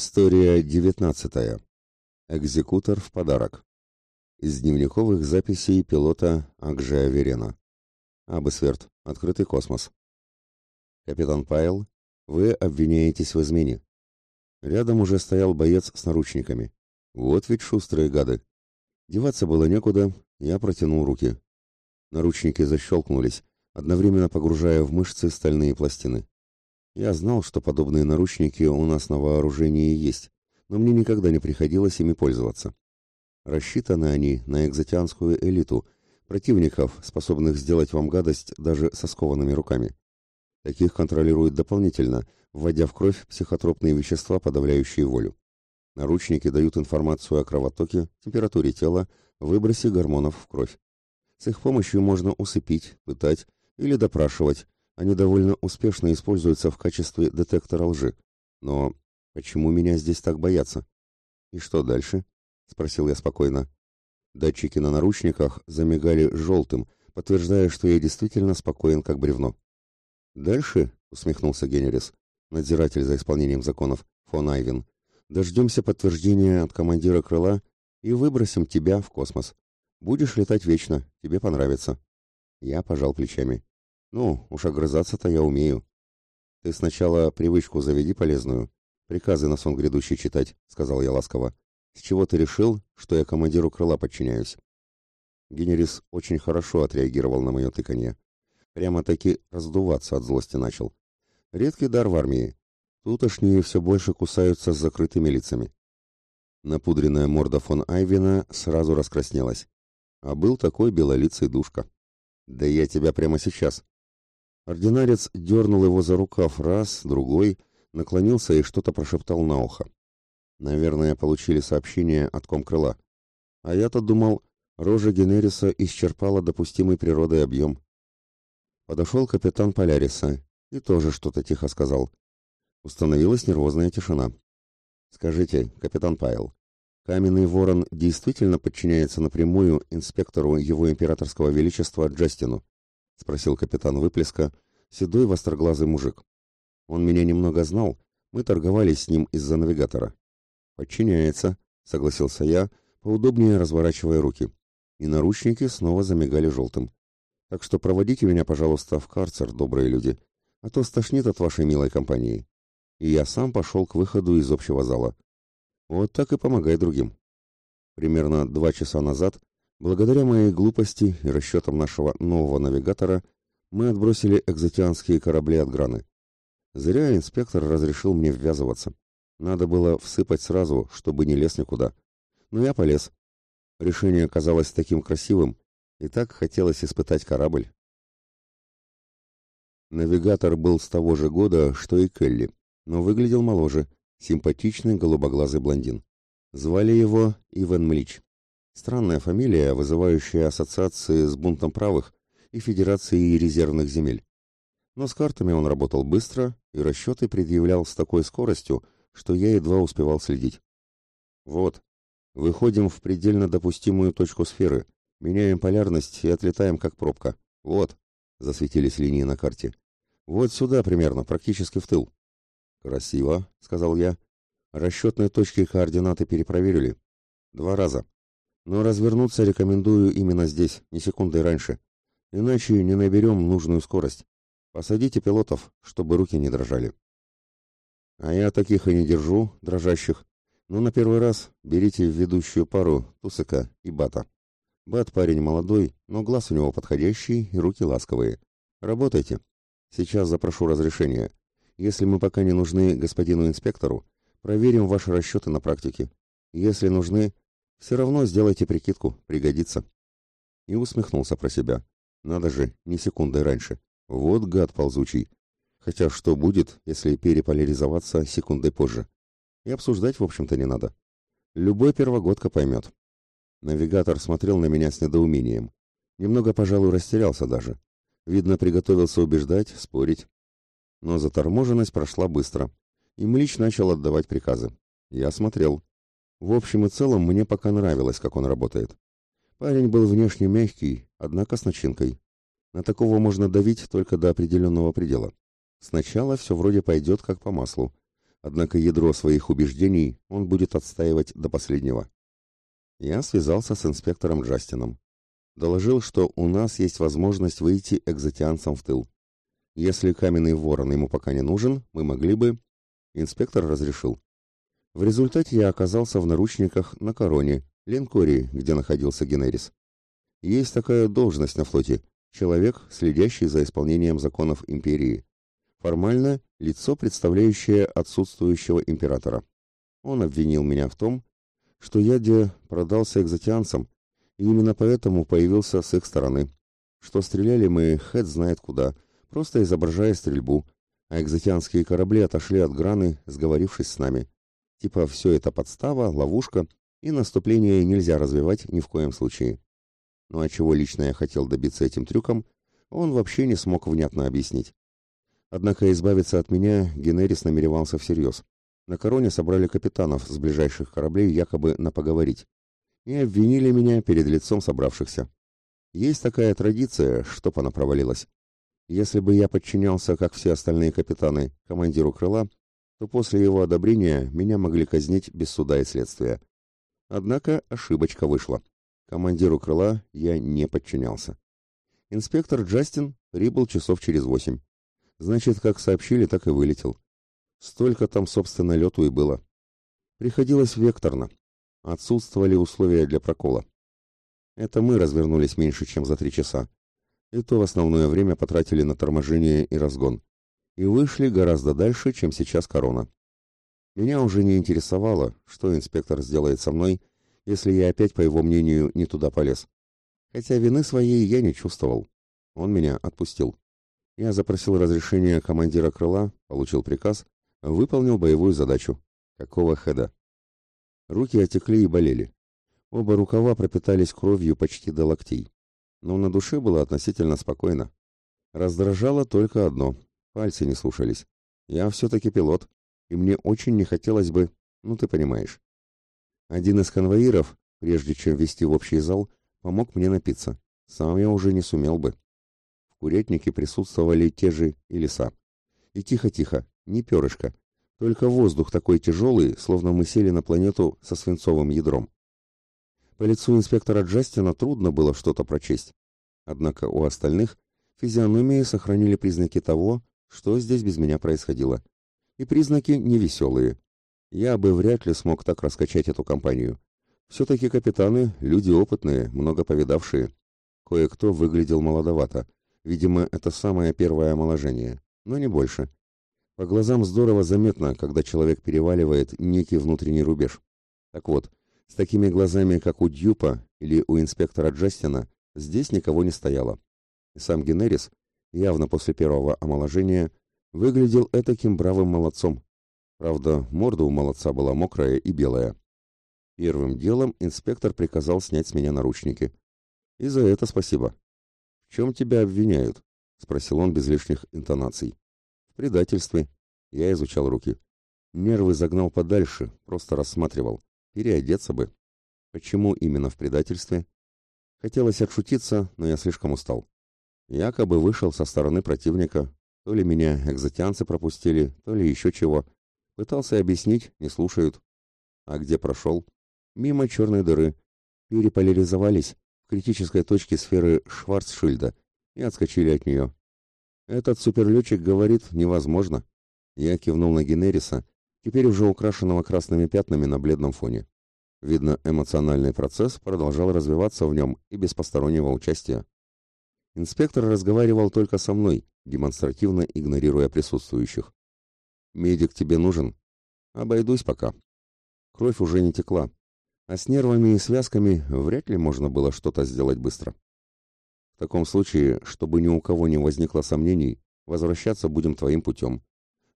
История девятнадцатая. Экзекутор в подарок. Из дневниковых записей пилота Акжея Верена. Абысверт. Открытый космос. Капитан Пайл, вы обвиняетесь в измене. Рядом уже стоял боец с наручниками. Вот ведь шустрые гады. Деваться было некуда, я протянул руки. Наручники защелкнулись, одновременно погружая в мышцы стальные пластины. Я знал, что подобные наручники у нас на вооружении есть, но мне никогда не приходилось ими пользоваться. Рассчитаны они на экзотианскую элиту, противников, способных сделать вам гадость даже со скованными руками. Таких контролируют дополнительно, вводя в кровь психотропные вещества, подавляющие волю. Наручники дают информацию о кровотоке, температуре тела, выбросе гормонов в кровь. С их помощью можно усыпить, пытать или допрашивать, они довольно успешно используются в качестве детектора лжи. Но почему меня здесь так боятся? И что дальше? спросил я спокойно. Датчики на наручниках замигали желтым, подтверждая, что я действительно спокоен, как бревно. Дальше, усмехнулся Генерис, надзиратель за исполнением законов, фон Айвен, дождемся подтверждения от командира крыла и выбросим тебя в космос. Будешь летать вечно, тебе понравится. Я пожал плечами. Ну, уж огрызаться-то я умею. Ты сначала привычку заведи полезную. Приказы на сон грядущий читать, сказал я ласково. С чего ты решил, что я командиру крыла подчиняюсь? Генерис очень хорошо отреагировал на мое тыканье. Прямо-таки раздуваться от злости начал. Редкий дар в армии. Тутошние все больше кусаются с закрытыми лицами. Напудренная морда фон Айвина сразу раскраснелась. А был такой белолицый душка. «Да я тебя прямо сейчас», Ординарец дернул его за рукав раз, другой, наклонился и что-то прошептал на ухо. Наверное, получили сообщение от комкрыла. А я-то думал, рожа Генериса исчерпала допустимый природой объем. Подошел капитан Поляриса и тоже что-то тихо сказал. Установилась нервозная тишина. «Скажите, капитан Пайл, каменный ворон действительно подчиняется напрямую инспектору его императорского величества Джастину?» — спросил капитан Выплеска, седой востроглазый мужик. Он меня немного знал, мы торговались с ним из-за навигатора. «Подчиняется», — согласился я, поудобнее разворачивая руки. И наручники снова замигали желтым. «Так что проводите меня, пожалуйста, в карцер, добрые люди, а то стошнит от вашей милой компании». И я сам пошел к выходу из общего зала. Вот так и помогай другим. Примерно два часа назад Благодаря моей глупости и расчетам нашего нового навигатора мы отбросили экзотианские корабли от Граны. Зря инспектор разрешил мне ввязываться. Надо было всыпать сразу, чтобы не лез никуда. Но я полез. Решение казалось таким красивым, и так хотелось испытать корабль. Навигатор был с того же года, что и Келли, но выглядел моложе, симпатичный голубоглазый блондин. Звали его Иван Млич. Странная фамилия, вызывающая ассоциации с бунтом правых и Федерацией резервных земель. Но с картами он работал быстро и расчеты предъявлял с такой скоростью, что я едва успевал следить. Вот, выходим в предельно допустимую точку сферы, меняем полярность и отлетаем как пробка. Вот, засветились линии на карте. Вот сюда примерно, практически в тыл. Красиво, сказал я. Расчетные точки координаты перепроверили. Два раза. Но развернуться рекомендую именно здесь, не секундой раньше. Иначе не наберем нужную скорость. Посадите пилотов, чтобы руки не дрожали. А я таких и не держу, дрожащих. Но на первый раз берите в ведущую пару Тусыка и Бата. Бат парень молодой, но глаз у него подходящий и руки ласковые. Работайте. Сейчас запрошу разрешения. Если мы пока не нужны господину инспектору, проверим ваши расчеты на практике. Если нужны, все равно сделайте прикидку, пригодится. И усмехнулся про себя. Надо же, ни секунды раньше. Вот гад ползучий. Хотя что будет, если переполяризоваться секундой позже? И обсуждать, в общем-то, не надо. Любой первогодка поймет. Навигатор смотрел на меня с недоумением. Немного, пожалуй, растерялся даже. Видно, приготовился убеждать, спорить. Но заторможенность прошла быстро. И Млич начал отдавать приказы. Я смотрел. В общем и целом, мне пока нравилось, как он работает. Парень был внешне мягкий, однако с начинкой. На такого можно давить только до определенного предела. Сначала все вроде пойдет как по маслу, Однако ядро своих убеждений он будет отстаивать до последнего. Я связался с инспектором Джастином. Доложил, что у нас есть возможность выйти экзотианцам в тыл. Если каменный ворон ему пока не нужен, мы могли бы... Инспектор разрешил. В результате я оказался в наручниках на Короне, линкоре, где находился Генерис. Есть такая должность на флоте – человек, следящий за исполнением законов империи. Формально – лицо, представляющее отсутствующего императора. Он обвинил меня в том, что я где продался экзотианцам, и именно поэтому появился с их стороны. Что стреляли мы, Хэт знает куда, просто изображая стрельбу, а экзотианские корабли отошли от Граны, сговорившись с нами. Типа все это подстава, ловушка, и наступление нельзя развивать ни в коем случае. Ну а чего лично я хотел добиться этим трюком, он вообще не смог внятно объяснить. Однако избавиться от меня Генерис намеревался всерьез. На короне собрали капитанов с ближайших кораблей якобы на поговорить. И обвинили меня перед лицом собравшихся. Есть такая традиция, что она провалилась. Если бы я подчинялся, как все остальные капитаны, командиру крыла, то после его одобрения меня могли казнить без суда и следствия. Однако ошибочка вышла. Командиру крыла я не подчинялся. Инспектор Джастин прибыл часов через восемь. Значит, как сообщили, так и вылетел. Столько там, собственно, лету и было. Приходилось векторно. Отсутствовали условия для прокола. Это мы развернулись меньше, чем за три часа. И то в основное время потратили на торможение и разгон. И вышли гораздо дальше, чем сейчас корона. Меня уже не интересовало, что инспектор сделает со мной, если я опять, по его мнению, не туда полез. Хотя вины своей я не чувствовал. Он меня отпустил. Я запросил разрешение командира крыла, получил приказ, выполнил боевую задачу. Какого хеда? Руки отекли и болели. Оба рукава пропитались кровью почти до локтей. Но на душе было относительно спокойно. Раздражало только одно — пальцы не слушались. Я все-таки пилот, и мне очень не хотелось бы... Ну, ты понимаешь. Один из конвоиров, прежде чем вести в общий зал, помог мне напиться. Сам я уже не сумел бы курятнике присутствовали те же и леса. И тихо-тихо, не перышко, только воздух такой тяжелый, словно мы сели на планету со свинцовым ядром. По лицу инспектора Джастина трудно было что-то прочесть. Однако у остальных физиономии сохранили признаки того, что здесь без меня происходило. И признаки невеселые. Я бы вряд ли смог так раскачать эту компанию. Все-таки капитаны — люди опытные, много повидавшие. Кое-кто выглядел молодовато, Видимо, это самое первое омоложение, но не больше. По глазам здорово заметно, когда человек переваливает некий внутренний рубеж. Так вот, с такими глазами, как у Дьюпа или у инспектора Джастина, здесь никого не стояло. И сам Генерис, явно после первого омоложения, выглядел этаким бравым молодцом. Правда, морда у молодца была мокрая и белая. Первым делом инспектор приказал снять с меня наручники. И за это спасибо. «В чем тебя обвиняют?» — спросил он без лишних интонаций. «В предательстве». Я изучал руки. Нервы загнал подальше, просто рассматривал. Переодеться бы. Почему именно в предательстве? Хотелось отшутиться, но я слишком устал. Якобы вышел со стороны противника. То ли меня экзотианцы пропустили, то ли еще чего. Пытался объяснить, не слушают. А где прошел? Мимо черной дыры. Переполяризовались, критической точке сферы Шварцшильда и отскочили от нее. Этот суперлетчик говорит «невозможно». Я кивнул на Генериса, теперь уже украшенного красными пятнами на бледном фоне. Видно, эмоциональный процесс продолжал развиваться в нем и без постороннего участия. Инспектор разговаривал только со мной, демонстративно игнорируя присутствующих. «Медик тебе нужен?» «Обойдусь пока». Кровь уже не текла, а с нервами и связками вряд ли можно было что-то сделать быстро. В таком случае, чтобы ни у кого не возникло сомнений, возвращаться будем твоим путем.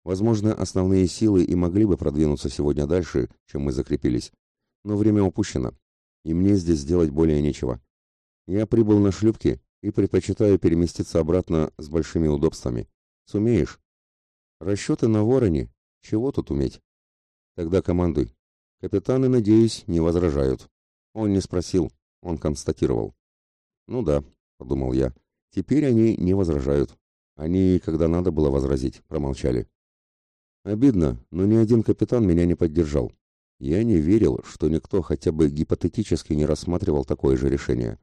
Возможно, основные силы и могли бы продвинуться сегодня дальше, чем мы закрепились. Но время упущено, и мне здесь сделать более нечего. Я прибыл на шлюпке и предпочитаю переместиться обратно с большими удобствами. Сумеешь? Расчеты на вороне. Чего тут уметь? Тогда командуй. Капитаны, надеюсь, не возражают. Он не спросил, он констатировал. Ну да, подумал я. Теперь они не возражают. Они, когда надо было возразить, промолчали. Обидно, но ни один капитан меня не поддержал. Я не верил, что никто хотя бы гипотетически не рассматривал такое же решение.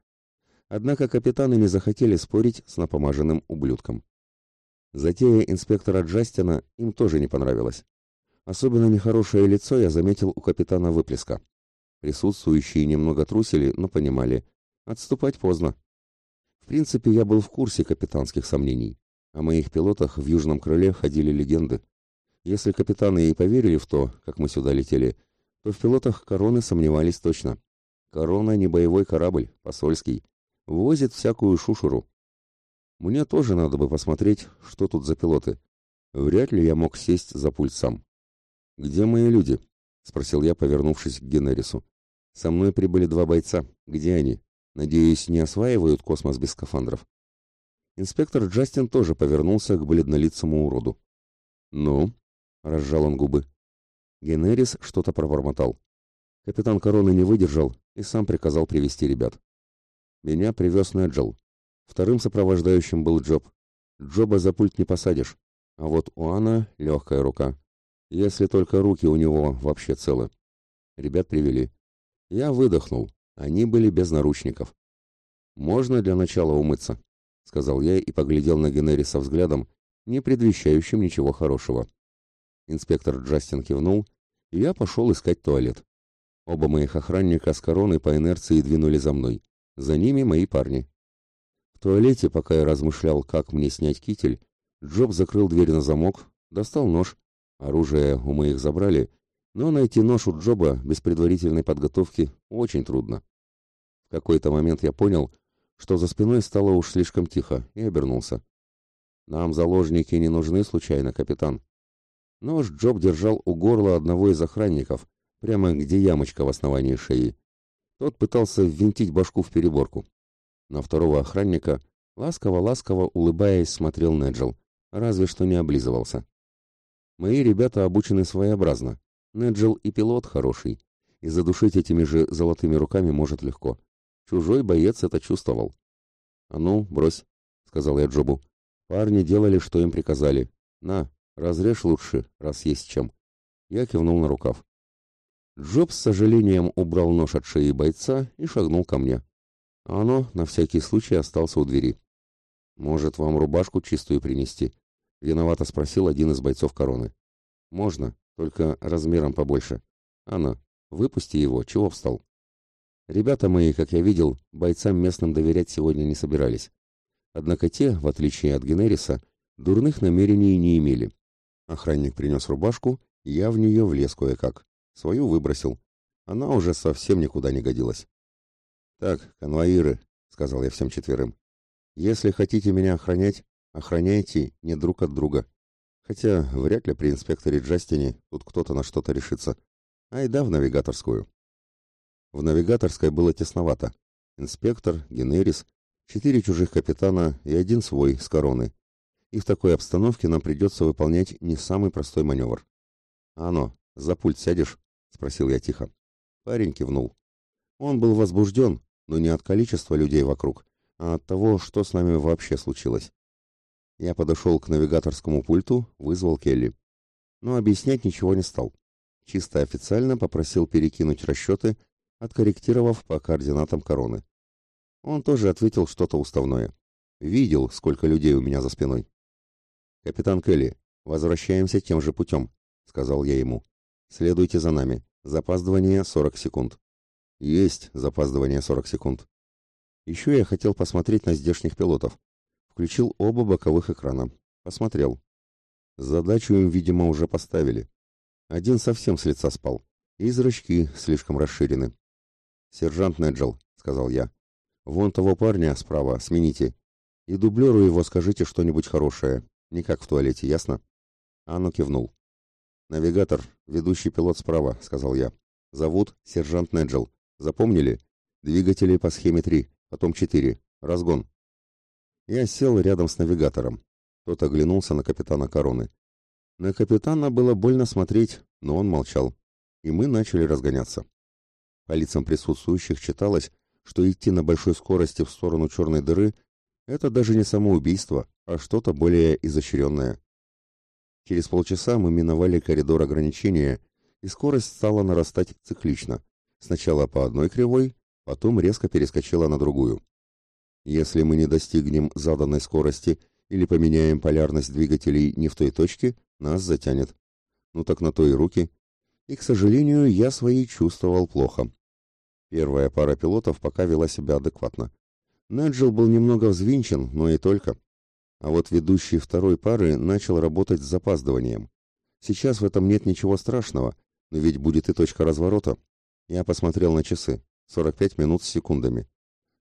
Однако капитаны не захотели спорить с напомаженным ублюдком. Затея инспектора Джастина им тоже не понравилась. Особенно нехорошее лицо я заметил у капитана выплеска. Присутствующие немного трусили, но понимали. Отступать поздно. В принципе, я был в курсе капитанских сомнений. О моих пилотах в Южном крыле ходили легенды. Если капитаны и поверили в то, как мы сюда летели, то в пилотах короны сомневались точно. Корона не боевой корабль, посольский. Возит всякую шушуру. Мне тоже надо бы посмотреть, что тут за пилоты. Вряд ли я мог сесть за пульт сам. «Где мои люди?» — спросил я, повернувшись к Генерису. «Со мной прибыли два бойца. Где они? Надеюсь, не осваивают космос без скафандров?» Инспектор Джастин тоже повернулся к бледнолицому уроду. «Ну?» — разжал он губы. Генерис что-то пробормотал. Капитан Короны не выдержал и сам приказал привести ребят. Меня привез Неджел. Вторым сопровождающим был Джоб. Джоба за пульт не посадишь, а вот у Анна легкая рука. Если только руки у него вообще целы. Ребят привели. Я выдохнул. Они были без наручников. «Можно для начала умыться», — сказал я и поглядел на Генериса взглядом, не предвещающим ничего хорошего. Инспектор Джастин кивнул, и я пошел искать туалет. Оба моих охранника с короной по инерции двинули за мной. За ними мои парни. В туалете, пока я размышлял, как мне снять китель, Джоб закрыл дверь на замок, достал нож Оружие у моих забрали, но найти нож у Джоба без предварительной подготовки очень трудно. В какой-то момент я понял, что за спиной стало уж слишком тихо, и обернулся. «Нам заложники не нужны, случайно, капитан». Нож Джоб держал у горла одного из охранников, прямо где ямочка в основании шеи. Тот пытался ввинтить башку в переборку. На второго охранника, ласково-ласково улыбаясь, смотрел Неджел, разве что не облизывался. Мои ребята обучены своеобразно. Неджел и пилот хороший, и задушить этими же золотыми руками может легко. Чужой боец это чувствовал. «А ну, брось», — сказал я Джобу. «Парни делали, что им приказали. На, разрежь лучше, раз есть чем». Я кивнул на рукав. Джоб с сожалением убрал нож от шеи бойца и шагнул ко мне. А оно на всякий случай остался у двери. «Может, вам рубашку чистую принести?» — виновато спросил один из бойцов короны. «Можно, только размером побольше. Анна, выпусти его, чего встал?» Ребята мои, как я видел, бойцам местным доверять сегодня не собирались. Однако те, в отличие от Генериса, дурных намерений не имели. Охранник принес рубашку, я в нее влез кое-как. Свою выбросил. Она уже совсем никуда не годилась. «Так, конвоиры», — сказал я всем четверым, — «если хотите меня охранять, Охраняйте не друг от друга. Хотя вряд ли при инспекторе Джастине тут кто-то на что-то решится. Айда в навигаторскую. В навигаторской было тесновато. Инспектор, Генерис, четыре чужих капитана и один свой с короны. И в такой обстановке нам придется выполнять не самый простой маневр. «Ано, за пульт сядешь?» — спросил я тихо. Парень кивнул. Он был возбужден, но не от количества людей вокруг, а от того, что с нами вообще случилось. Я подошел к навигаторскому пульту, вызвал Келли. Но объяснять ничего не стал. Чисто официально попросил перекинуть расчеты, откорректировав по координатам короны. Он тоже ответил что-то уставное. Видел, сколько людей у меня за спиной. «Капитан Келли, возвращаемся тем же путем», — сказал я ему. «Следуйте за нами. Запаздывание 40 секунд». «Есть запаздывание 40 секунд». Еще я хотел посмотреть на здешних пилотов. Включил оба боковых экрана. Посмотрел. Задачу им, видимо, уже поставили. Один совсем с лица спал. И зрачки слишком расширены. «Сержант Неджел», — сказал я. «Вон того парня справа смените. И дублеру его скажите что-нибудь хорошее. Не как в туалете, ясно?» Анну кивнул. «Навигатор, ведущий пилот справа», — сказал я. «Зовут сержант Неджел. Запомнили? Двигатели по схеме 3, потом 4. Разгон». Я сел рядом с навигатором. Тот оглянулся на капитана короны. На капитана было больно смотреть, но он молчал. И мы начали разгоняться. По лицам присутствующих читалось, что идти на большой скорости в сторону черной дыры – это даже не самоубийство, а что-то более изощренное. Через полчаса мы миновали коридор ограничения, и скорость стала нарастать циклично. Сначала по одной кривой, потом резко перескочила на другую. Если мы не достигнем заданной скорости или поменяем полярность двигателей не в той точке, нас затянет. Ну так на то и руки. И, к сожалению, я свои чувствовал плохо. Первая пара пилотов пока вела себя адекватно. Неджел был немного взвинчен, но и только. А вот ведущий второй пары начал работать с запаздыванием. Сейчас в этом нет ничего страшного, но ведь будет и точка разворота. Я посмотрел на часы. 45 минут с секундами.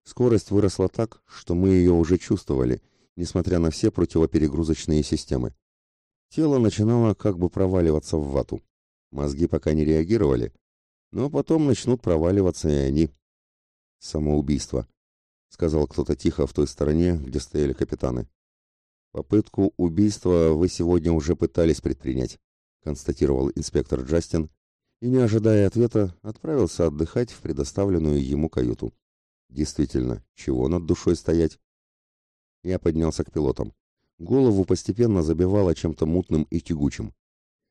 Скорость выросла так, что мы ее уже чувствовали, несмотря на все противоперегрузочные системы. Тело начинало как бы проваливаться в вату. Мозги пока не реагировали, но потом начнут проваливаться и они. «Самоубийство», — сказал кто-то тихо в той стороне, где стояли капитаны. «Попытку убийства вы сегодня уже пытались предпринять», — констатировал инспектор Джастин, и, не ожидая ответа, отправился отдыхать в предоставленную ему каюту. Действительно, чего над душой стоять? Я поднялся к пилотам. Голову постепенно забивало чем-то мутным и тягучим.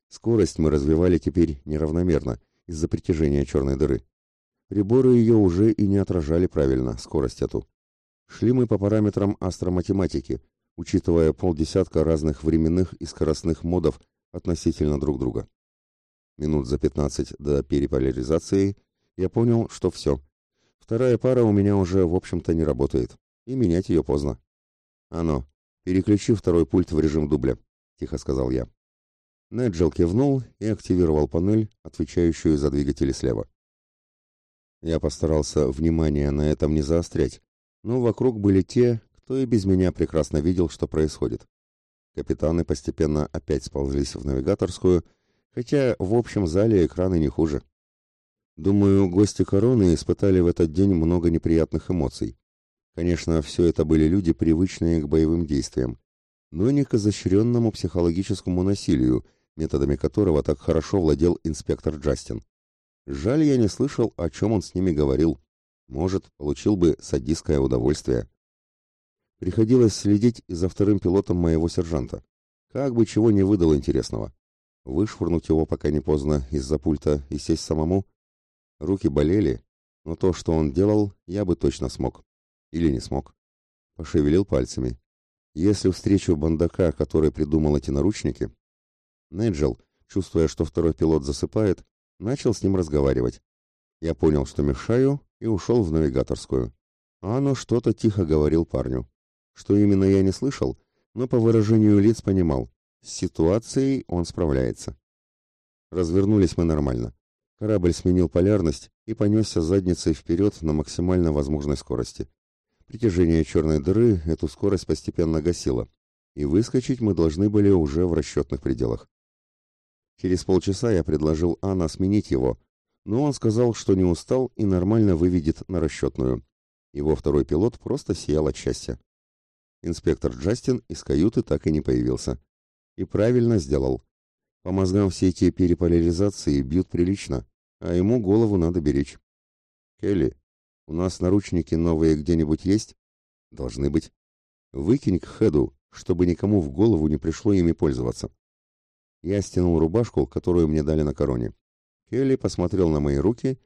Скорость мы развивали теперь неравномерно из-за притяжения черной дыры. Приборы ее уже и не отражали правильно, скорость эту. Шли мы по параметрам астроматематики, учитывая полдесятка разных временных и скоростных модов относительно друг друга. Минут за пятнадцать до переполяризации я понял, что все. Вторая пара у меня уже, в общем-то, не работает, и менять ее поздно. «Ано, переключи второй пульт в режим дубля», — тихо сказал я. Неджел кивнул и активировал панель, отвечающую за двигатели слева. Я постарался внимание на этом не заострять, но вокруг были те, кто и без меня прекрасно видел, что происходит. Капитаны постепенно опять сползлись в навигаторскую, хотя в общем зале экраны не хуже. Думаю, гости короны испытали в этот день много неприятных эмоций. Конечно, все это были люди, привычные к боевым действиям, но не к изощренному психологическому насилию, методами которого так хорошо владел инспектор Джастин. Жаль, я не слышал, о чем он с ними говорил. Может, получил бы садистское удовольствие. Приходилось следить за вторым пилотом моего сержанта. Как бы чего не выдал интересного. Вышвырнуть его пока не поздно из-за пульта и сесть самому. Руки болели, но то, что он делал, я бы точно смог. Или не смог. Пошевелил пальцами. Если встречу бандака, который придумал эти наручники... Неджел, чувствуя, что второй пилот засыпает, начал с ним разговаривать. Я понял, что мешаю, и ушел в навигаторскую. А оно что-то тихо говорил парню. Что именно я не слышал, но по выражению лиц понимал. С ситуацией он справляется. Развернулись мы нормально. Корабль сменил полярность и понесся задницей вперед на максимально возможной скорости. Притяжение черной дыры эту скорость постепенно гасило, и выскочить мы должны были уже в расчетных пределах. Через полчаса я предложил Анна сменить его, но он сказал, что не устал и нормально выведет на расчетную. Его второй пилот просто сиял от счастья. Инспектор Джастин из каюты так и не появился. И правильно сделал. По мозгам все эти переполяризации бьют прилично, а ему голову надо беречь. «Келли, у нас наручники новые где-нибудь есть?» «Должны быть. Выкинь к Хеду, чтобы никому в голову не пришло ими пользоваться». Я стянул рубашку, которую мне дали на короне. Келли посмотрел на мои руки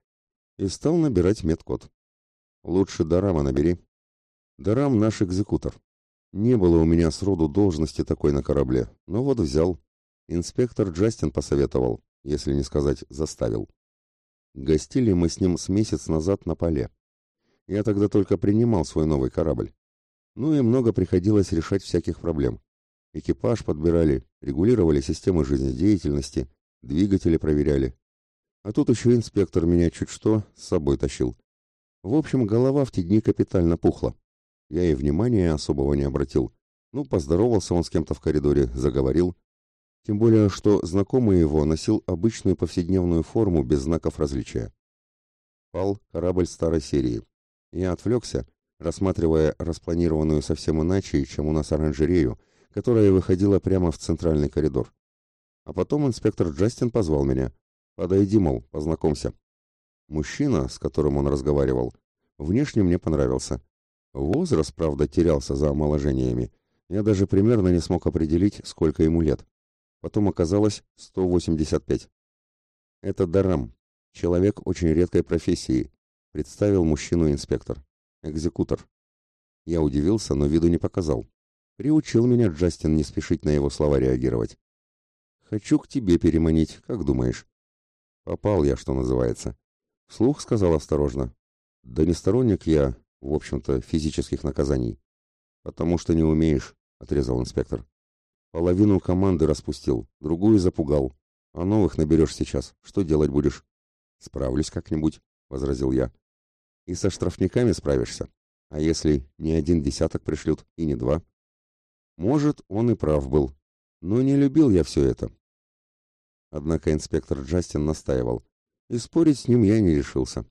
и стал набирать медкод. «Лучше Дарама набери». Дарам наш экзекутор. Не было у меня сроду должности такой на корабле, но вот взял. Инспектор Джастин посоветовал, если не сказать заставил. Гостили мы с ним с месяц назад на поле. Я тогда только принимал свой новый корабль. Ну и много приходилось решать всяких проблем. Экипаж подбирали, регулировали системы жизнедеятельности, двигатели проверяли. А тут еще инспектор меня чуть что с собой тащил. В общем, голова в те дни капитально пухла. Я и внимания особого не обратил. Ну, поздоровался он с кем-то в коридоре, заговорил. Тем более, что знакомый его носил обычную повседневную форму без знаков различия. Пал корабль старой серии. Я отвлекся, рассматривая распланированную совсем иначе, чем у нас оранжерею, которая выходила прямо в центральный коридор. А потом инспектор Джастин позвал меня. «Подойди, мол, познакомься». Мужчина, с которым он разговаривал, внешне мне понравился. Возраст, правда, терялся за омоложениями. Я даже примерно не смог определить, сколько ему лет. потом оказалось 185. Это Дарам, человек очень редкой профессии, представил мужчину инспектор. Экзекутор. Я удивился, но виду не показал. Приучил меня Джастин не спешить на его слова реагировать. «Хочу к тебе переманить, как думаешь?» «Попал я, что называется». Вслух сказал осторожно. «Да не сторонник я, в общем-то, физических наказаний». «Потому что не умеешь», — отрезал инспектор. «Половину команды распустил, другую запугал. А новых наберешь сейчас. Что делать будешь?» «Справлюсь как-нибудь», — возразил я. «И со штрафниками справишься. А если не один десяток пришлют, и не два?» Может, он и прав был. Но не любил я все это. Однако инспектор Джастин настаивал. И спорить с ним я не решился.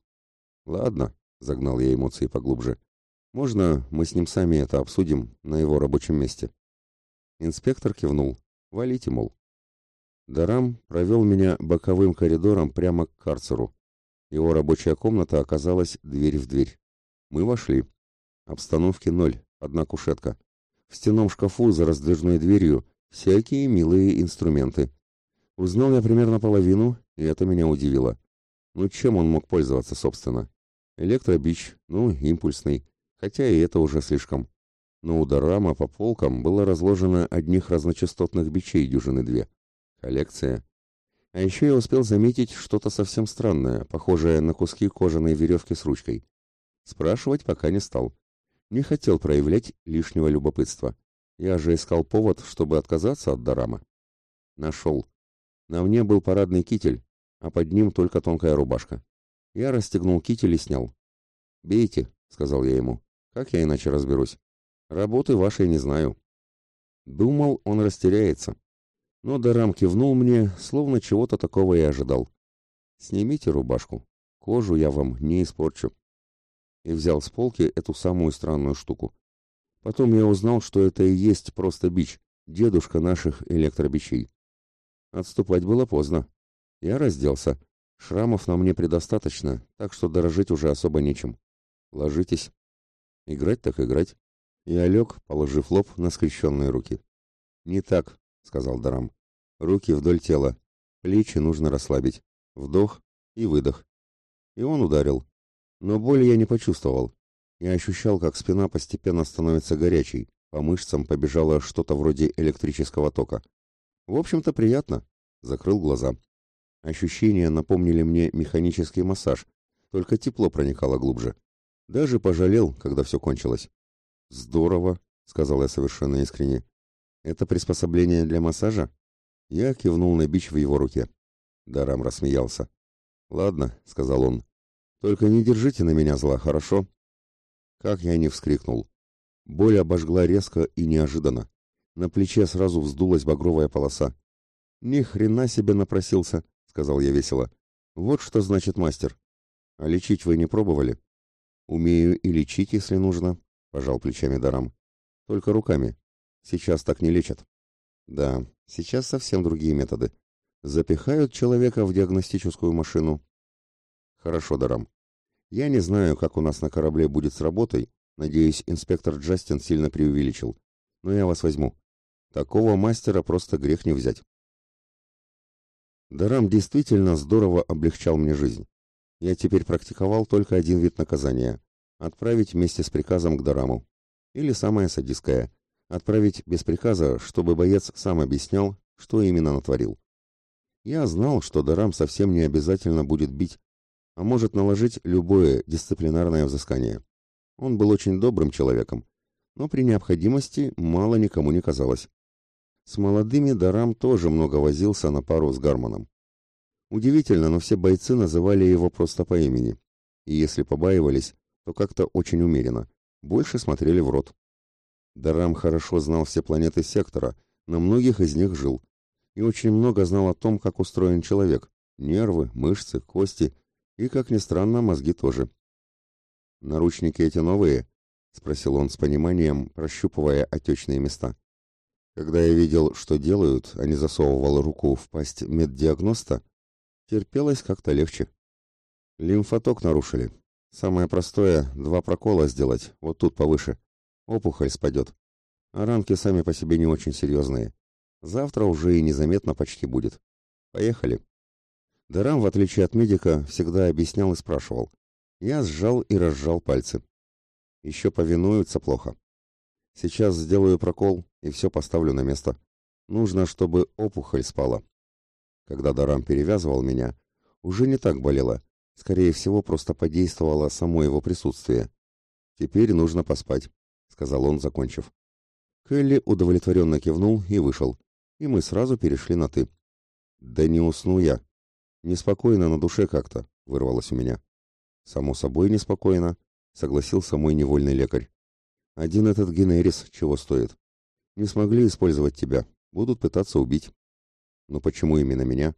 «Ладно», — загнал я эмоции поглубже. «Можно мы с ним сами это обсудим на его рабочем месте?» Инспектор кивнул. «Валите, мол». Дарам провел меня боковым коридором прямо к карцеру. Его рабочая комната оказалась дверь в дверь. Мы вошли. Обстановки ноль, одна кушетка. В стенном шкафу за раздвижной дверью всякие милые инструменты. Узнал я примерно половину, и это меня удивило. Ну, чем он мог пользоваться, собственно? Электробич, ну, импульсный, хотя и это уже слишком. Но у Дорама по полкам было разложено одних разночастотных бичей дюжины две. Коллекция. А еще я успел заметить что-то совсем странное, похожее на куски кожаной веревки с ручкой. Спрашивать пока не стал. Не хотел проявлять лишнего любопытства. Я же искал повод, чтобы отказаться от Дорама. Нашел. На мне был парадный китель, а под ним только тонкая рубашка. Я расстегнул китель и снял. «Бейте», — сказал я ему. «Как я иначе разберусь? Работы вашей не знаю». Думал, он растеряется. Но Дорам кивнул мне, словно чего-то такого и ожидал. «Снимите рубашку. Кожу я вам не испорчу» и взял с полки эту самую странную штуку. Потом я узнал, что это и есть просто бич, дедушка наших электробичей. Отступать было поздно. Я разделся. Шрамов на мне предостаточно, так что дорожить уже особо нечем. Ложитесь. Играть так играть. Я лег, положив лоб на скрещенные руки. «Не так», — сказал Дарам. «Руки вдоль тела. Плечи нужно расслабить. Вдох и выдох». И он ударил. Но боли я не почувствовал. Я ощущал, как спина постепенно становится горячей, по мышцам побежало что-то вроде электрического тока. В общем-то, приятно. Закрыл глаза. Ощущения напомнили мне механический массаж, только тепло проникало глубже. Даже пожалел, когда все кончилось. «Здорово», — сказал я совершенно искренне. «Это приспособление для массажа?» Я кивнул на бич в его руке. Дарам рассмеялся. «Ладно», — сказал он, только не держите на меня зла, хорошо?» Как я не вскрикнул. Боль обожгла резко и неожиданно. На плече сразу вздулась багровая полоса. «Ни хрена себе напросился», — сказал я весело. «Вот что значит мастер. А лечить вы не пробовали?» «Умею и лечить, если нужно», — пожал плечами Дарам. «Только руками. Сейчас так не лечат». «Да, сейчас совсем другие методы. Запихают человека в диагностическую машину, Хорошо, Дарам. Я не знаю, как у нас на корабле будет с работой. Надеюсь, инспектор Джастин сильно преувеличил. Но я вас возьму. Такого мастера просто грех не взять. Дарам действительно здорово облегчал мне жизнь. Я теперь практиковал только один вид наказания — отправить вместе с приказом к Дараму. Или самое садистское — отправить без приказа, чтобы боец сам объяснял, что именно натворил. Я знал, что Дарам совсем не обязательно будет бить, а может наложить любое дисциплинарное взыскание. Он был очень добрым человеком, но при необходимости мало никому не казалось. С молодыми Дарам тоже много возился на пару с Гармоном. Удивительно, но все бойцы называли его просто по имени. И если побаивались, то как-то очень умеренно. Больше смотрели в рот. Дарам хорошо знал все планеты сектора, на многих из них жил. И очень много знал о том, как устроен человек. Нервы, мышцы, кости и, как ни странно, мозги тоже. «Наручники эти новые?» — спросил он с пониманием, прощупывая отечные места. Когда я видел, что делают, а не засовывал руку в пасть меддиагноста, терпелось как-то легче. Лимфоток нарушили. Самое простое — два прокола сделать, вот тут повыше. Опухоль спадет. А ранки сами по себе не очень серьезные. Завтра уже и незаметно почти будет. Поехали. Дарам, в отличие от медика, всегда объяснял и спрашивал. Я сжал и разжал пальцы. Еще повинуются плохо. Сейчас сделаю прокол и все поставлю на место. Нужно, чтобы опухоль спала. Когда Дарам перевязывал меня, уже не так болело. Скорее всего, просто подействовало само его присутствие. Теперь нужно поспать, сказал он, закончив. Келли удовлетворенно кивнул и вышел, и мы сразу перешли на «ты». «Да не усну я. Неспокойно на душе как-то», — вырвалось у меня. «Само собой неспокойно», — согласился мой невольный лекарь. «Один этот генерис чего стоит? Не смогли использовать тебя, будут пытаться убить». «Но почему именно меня?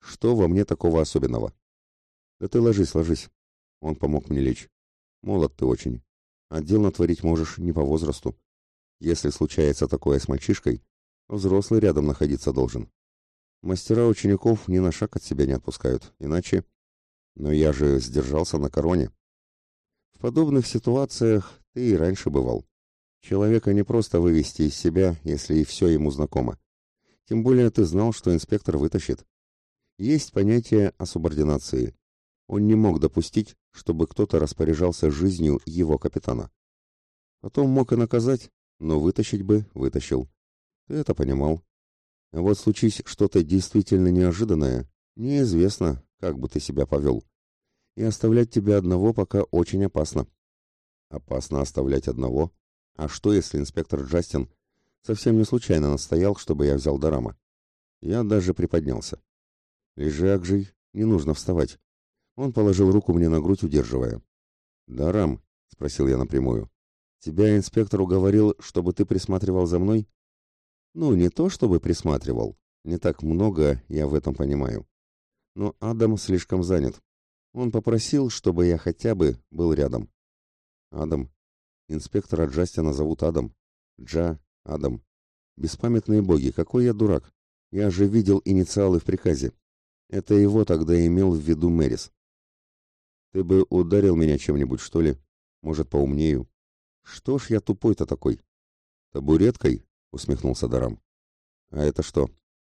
Что во мне такого особенного?» «Да ты ложись, ложись». Он помог мне лечь. «Молод ты очень. А дел натворить можешь не по возрасту. Если случается такое с мальчишкой, взрослый рядом находиться должен. Мастера учеников ни на шаг от себя не отпускают, иначе... Но я же сдержался на короне. В подобных ситуациях ты и раньше бывал. Человека не просто вывести из себя, если и все ему знакомо. Тем более ты знал, что инспектор вытащит. Есть понятие о субординации. Он не мог допустить, чтобы кто-то распоряжался жизнью его капитана. Потом мог и наказать, но вытащить бы вытащил. Ты это понимал. А вот случись что-то действительно неожиданное, неизвестно, как бы ты себя повел. И оставлять тебя одного пока очень опасно. Опасно оставлять одного? А что, если инспектор Джастин совсем не случайно настоял, чтобы я взял Дорама? Я даже приподнялся. Лежи, Акжий, не нужно вставать. Он положил руку мне на грудь, удерживая. «Дарам?» — спросил я напрямую. «Тебя инспектор уговорил, чтобы ты присматривал за мной?» «Ну, не то чтобы присматривал. Не так много я в этом понимаю. Но Адам слишком занят. Он попросил, чтобы я хотя бы был рядом». «Адам. Инспектора Джастина зовут Адам. Джа, Адам. Беспамятные боги, какой я дурак. Я же видел инициалы в приказе. Это его тогда имел в виду Мэрис. Ты бы ударил меня чем-нибудь, что ли? Может, поумнею? Что ж я тупой-то такой? Табуреткой? Усмехнулся Дарам. А это что?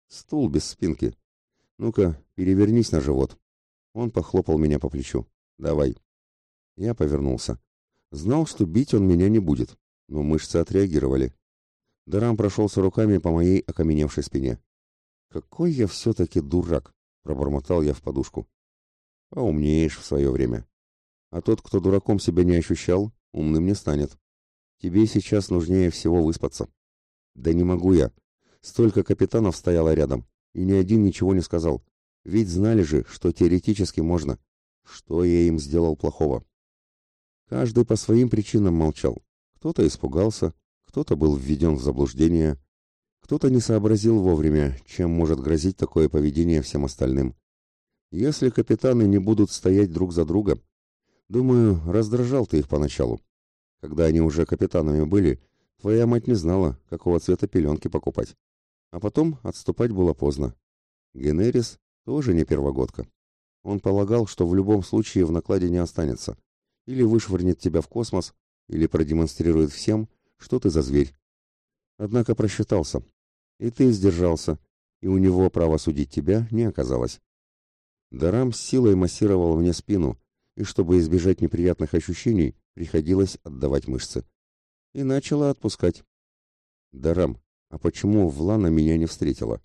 Стул без спинки. Ну-ка, перевернись на живот. Он похлопал меня по плечу. Давай. Я повернулся. Знал, что бить он меня не будет, но мышцы отреагировали. Дарам прошелся руками по моей окаменевшей спине. «Какой я все-таки дурак!» — пробормотал я в подушку а умнеешь в свое время. А тот, кто дураком себя не ощущал, умным не станет. Тебе сейчас нужнее всего выспаться. Да не могу я. Столько капитанов стояло рядом, и ни один ничего не сказал. Ведь знали же, что теоретически можно. Что я им сделал плохого? Каждый по своим причинам молчал. Кто-то испугался, кто-то был введен в заблуждение, кто-то не сообразил вовремя, чем может грозить такое поведение всем остальным. Если капитаны не будут стоять друг за друга, думаю, раздражал ты их поначалу. Когда они уже капитанами были, твоя мать не знала, какого цвета пеленки покупать. А потом отступать было поздно. Генерис тоже не первогодка. Он полагал, что в любом случае в накладе не останется. Или вышвырнет тебя в космос, или продемонстрирует всем, что ты за зверь. Однако просчитался. И ты сдержался, и у него права судить тебя не оказалось. Дарам с силой массировал мне спину, и чтобы избежать неприятных ощущений, приходилось отдавать мышцы. И начала отпускать. Дарам, а почему Влана меня не встретила?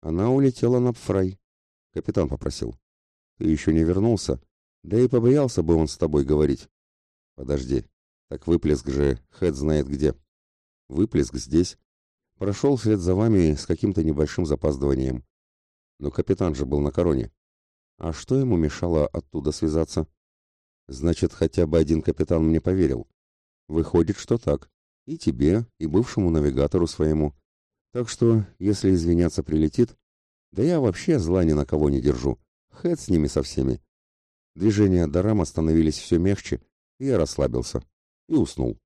Она улетела на Пфрай. Капитан попросил. Ты еще не вернулся? Да и побоялся бы он с тобой говорить. Подожди. Так выплеск же, Хэт знает где. Выплеск здесь. Прошел вслед за вами с каким-то небольшим запаздыванием. Но капитан же был на короне. А что ему мешало оттуда связаться? Значит, хотя бы один капитан мне поверил. Выходит, что так. И тебе, и бывшему навигатору своему. Так что, если извиняться прилетит, да я вообще зла ни на кого не держу. Хэт с ними со всеми. Движения Дарама становились все мягче, и я расслабился. И уснул.